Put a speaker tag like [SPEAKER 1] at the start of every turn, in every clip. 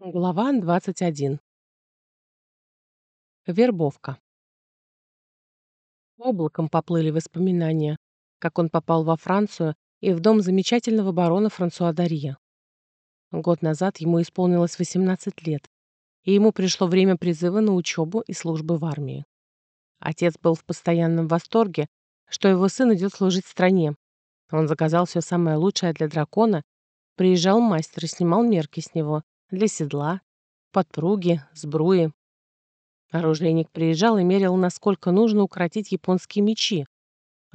[SPEAKER 1] Глава 21. Вербовка. Облаком поплыли воспоминания, как он попал во Францию и в дом замечательного барона Франсуа Дарье. Год назад ему исполнилось 18 лет, и ему пришло время призыва на учебу и службы в армии. Отец был в постоянном восторге, что его сын идет служить стране. Он заказал все самое лучшее для дракона, приезжал мастер и снимал мерки с него, для седла, подпруги, сбруи. Оружейник приезжал и мерил, насколько нужно укоротить японские мечи.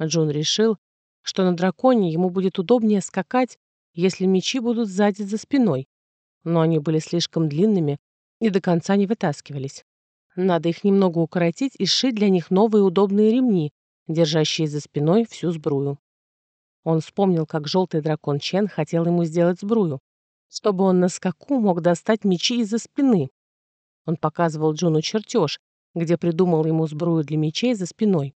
[SPEAKER 1] Джун решил, что на драконе ему будет удобнее скакать, если мечи будут сзади за спиной. Но они были слишком длинными и до конца не вытаскивались. Надо их немного укоротить и сшить для них новые удобные ремни, держащие за спиной всю сбрую. Он вспомнил, как желтый дракон Чен хотел ему сделать сбрую чтобы он на скаку мог достать мечи из-за спины. Он показывал Джону чертеж, где придумал ему сбрую для мечей за спиной.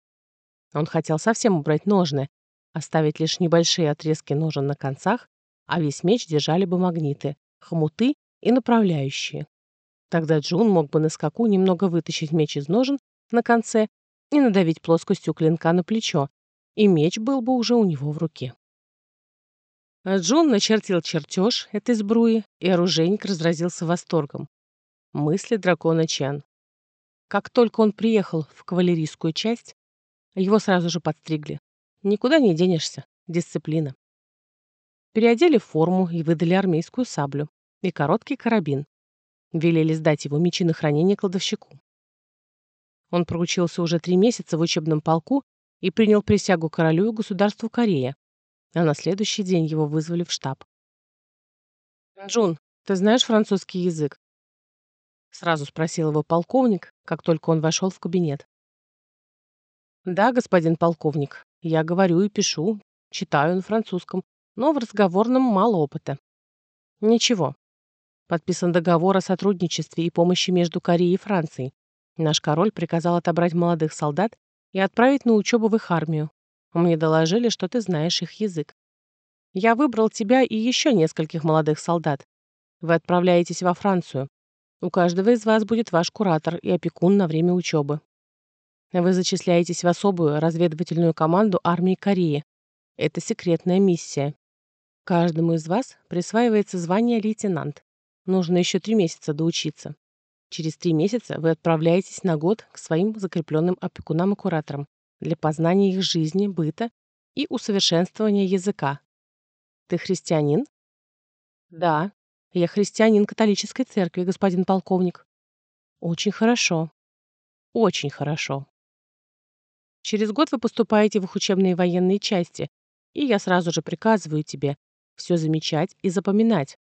[SPEAKER 1] Он хотел совсем убрать ножны, оставить лишь небольшие отрезки ножен на концах, а весь меч держали бы магниты, хомуты и направляющие. Тогда Джун мог бы на скаку немного вытащить меч из ножен на конце и надавить плоскостью клинка на плечо, и меч был бы уже у него в руке. А Джон начертил чертеж этой сбруи, и оружейник разразился восторгом. Мысли дракона Чан. Как только он приехал в кавалерийскую часть, его сразу же подстригли. Никуда не денешься. Дисциплина. Переодели форму и выдали армейскую саблю и короткий карабин. Велели сдать его мечи на хранение кладовщику. Он проучился уже три месяца в учебном полку и принял присягу королю и государству Корея, а на следующий день его вызвали в штаб. «Джун, ты знаешь французский язык?» Сразу спросил его полковник, как только он вошел в кабинет. «Да, господин полковник, я говорю и пишу, читаю на французском, но в разговорном мало опыта». «Ничего. Подписан договор о сотрудничестве и помощи между Кореей и Францией. Наш король приказал отобрать молодых солдат и отправить на учебу в их армию. Мне доложили, что ты знаешь их язык. Я выбрал тебя и еще нескольких молодых солдат. Вы отправляетесь во Францию. У каждого из вас будет ваш куратор и опекун на время учебы. Вы зачисляетесь в особую разведывательную команду армии Кореи. Это секретная миссия. Каждому из вас присваивается звание лейтенант. Нужно еще три месяца доучиться. Через три месяца вы отправляетесь на год к своим закрепленным опекунам и кураторам для познания их жизни, быта и усовершенствования языка. Ты христианин? Да, я христианин католической церкви, господин полковник. Очень хорошо. Очень хорошо. Через год вы поступаете в их учебные военные части, и я сразу же приказываю тебе все замечать и запоминать,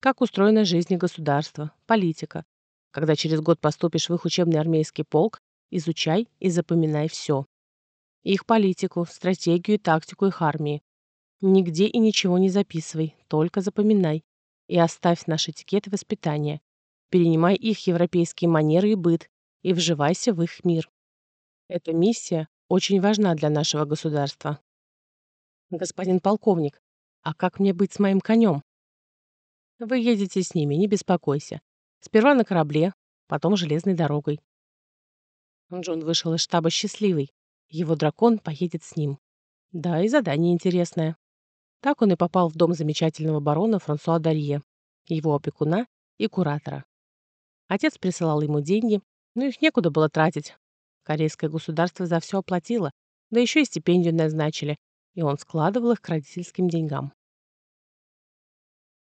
[SPEAKER 1] как устроена жизнь государства, политика. Когда через год поступишь в их учебный армейский полк, изучай и запоминай все их политику, стратегию тактику их армии. Нигде и ничего не записывай, только запоминай. И оставь наш этикет и воспитание. Перенимай их европейские манеры и быт и вживайся в их мир. Эта миссия очень важна для нашего государства. Господин полковник, а как мне быть с моим конем? Вы едете с ними, не беспокойся. Сперва на корабле, потом железной дорогой. Джон вышел из штаба счастливый. Его дракон поедет с ним. Да, и задание интересное. Так он и попал в дом замечательного барона Франсуа Дарье, его опекуна и куратора. Отец присылал ему деньги, но их некуда было тратить. Корейское государство за все оплатило, да еще и стипендию назначили, и он складывал их к родительским деньгам.